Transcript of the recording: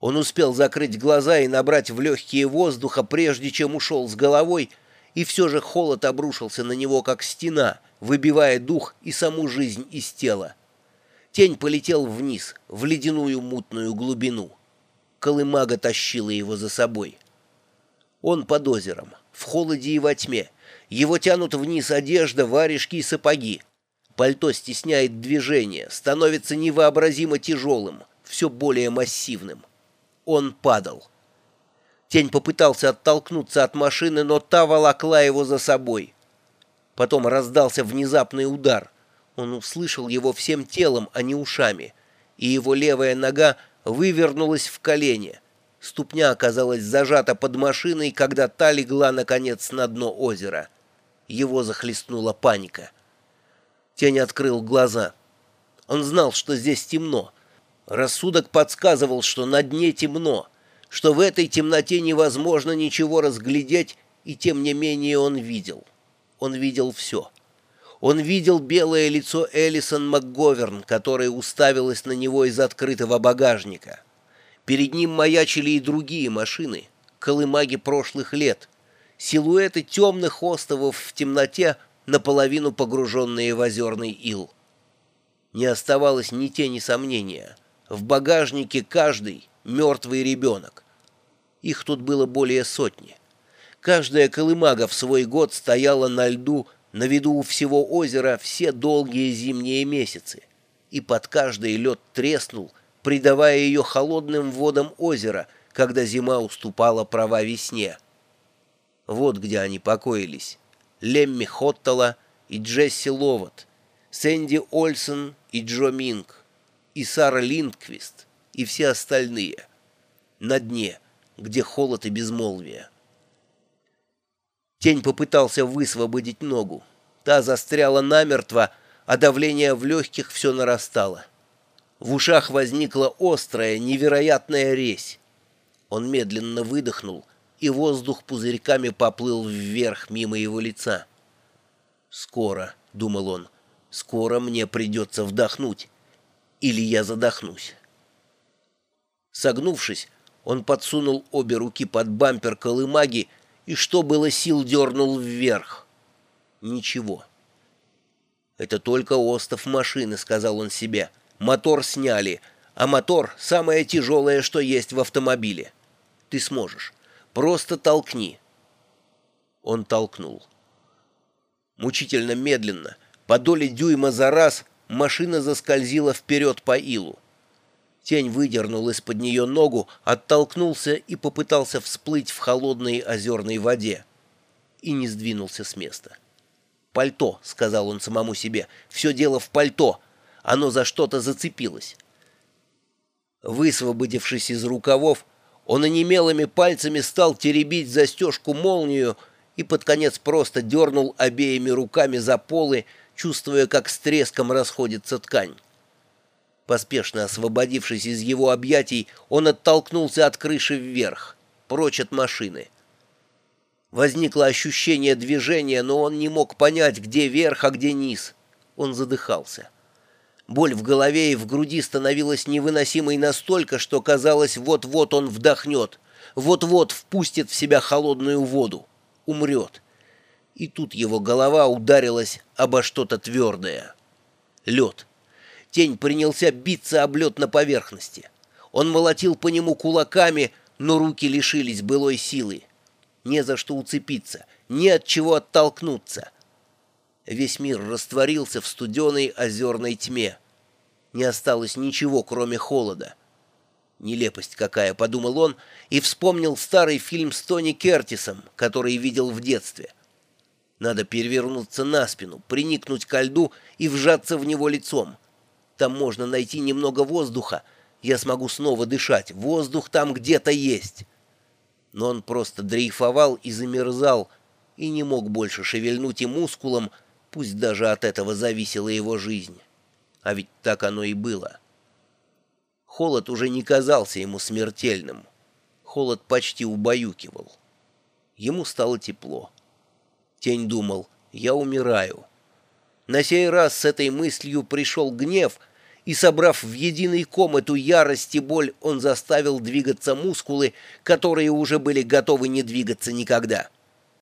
Он успел закрыть глаза и набрать в легкие воздуха, прежде чем ушел с головой, и все же холод обрушился на него, как стена, выбивая дух и саму жизнь из тела. Тень полетел вниз, в ледяную мутную глубину. Колымага тащила его за собой. Он под озером, в холоде и во тьме. Его тянут вниз одежда, варежки и сапоги. Пальто стесняет движение, становится невообразимо тяжелым, все более массивным. Он падал. Тень попытался оттолкнуться от машины, но та волокла его за собой. Потом раздался внезапный удар. Он услышал его всем телом, а не ушами, и его левая нога вывернулась в колене. Ступня оказалась зажата под машиной, когда та легла, наконец, на дно озера. Его захлестнула паника. Тень открыл глаза. Он знал, что здесь темно. Рассудок подсказывал, что на дне темно, что в этой темноте невозможно ничего разглядеть, и тем не менее он видел. Он видел все. Он видел белое лицо Элисон МакГоверн, которая уставилась на него из открытого багажника. Перед ним маячили и другие машины, колымаги прошлых лет, силуэты темных островов в темноте, наполовину погруженные в озерный ил. Не оставалось ни тени сомнения. В багажнике каждый мертвый ребенок. Их тут было более сотни. Каждая колымага в свой год стояла на льду, на виду у всего озера все долгие зимние месяцы. И под каждый лед треснул, придавая ее холодным водам озера, когда зима уступала права весне. Вот где они покоились. Лемми Хоттала и Джесси Ловат, Сэнди Ольсон и Джо Минг, и Сара Линдквист, и все остальные. На дне, где холод и безмолвие. Тень попытался высвободить ногу. Та застряла намертво, а давление в легких все нарастало. В ушах возникла острая, невероятная резь. Он медленно выдохнул, и воздух пузырьками поплыл вверх мимо его лица. «Скоро», — думал он, — «скоро мне придется вдохнуть, или я задохнусь». Согнувшись, он подсунул обе руки под бампер колымаги и, что было сил, дернул вверх. Ничего. «Это только остов машины», — сказал он себе, — Мотор сняли, а мотор — самое тяжелое, что есть в автомобиле. Ты сможешь. Просто толкни. Он толкнул. Мучительно медленно, по доле дюйма за раз, машина заскользила вперед по илу. Тень выдернул из-под нее ногу, оттолкнулся и попытался всплыть в холодной озерной воде. И не сдвинулся с места. «Пальто», — сказал он самому себе, — «все дело в пальто». Оно за что-то зацепилось. Высвободившись из рукавов, он онемелыми пальцами стал теребить застежку-молнию и под конец просто дернул обеими руками за полы, чувствуя, как с треском расходится ткань. Поспешно освободившись из его объятий, он оттолкнулся от крыши вверх, прочь от машины. Возникло ощущение движения, но он не мог понять, где верх, а где низ. Он задыхался. Боль в голове и в груди становилась невыносимой настолько, что казалось, вот-вот он вдохнет, вот-вот впустит в себя холодную воду, умрет. И тут его голова ударилась обо что-то твердое. Лед. Тень принялся биться об лед на поверхности. Он молотил по нему кулаками, но руки лишились былой силы. Не за что уцепиться, не от чего оттолкнуться — Весь мир растворился в студеной озерной тьме. Не осталось ничего, кроме холода. Нелепость какая, подумал он, и вспомнил старый фильм с Тони Кертисом, который видел в детстве. Надо перевернуться на спину, приникнуть ко льду и вжаться в него лицом. Там можно найти немного воздуха. Я смогу снова дышать. Воздух там где-то есть. Но он просто дрейфовал и замерзал, и не мог больше шевельнуть и мускулом, Пусть даже от этого зависела его жизнь. А ведь так оно и было. Холод уже не казался ему смертельным. Холод почти убаюкивал. Ему стало тепло. Тень думал, я умираю. На сей раз с этой мыслью пришел гнев, и, собрав в единый ком эту ярость и боль, он заставил двигаться мускулы, которые уже были готовы не двигаться никогда.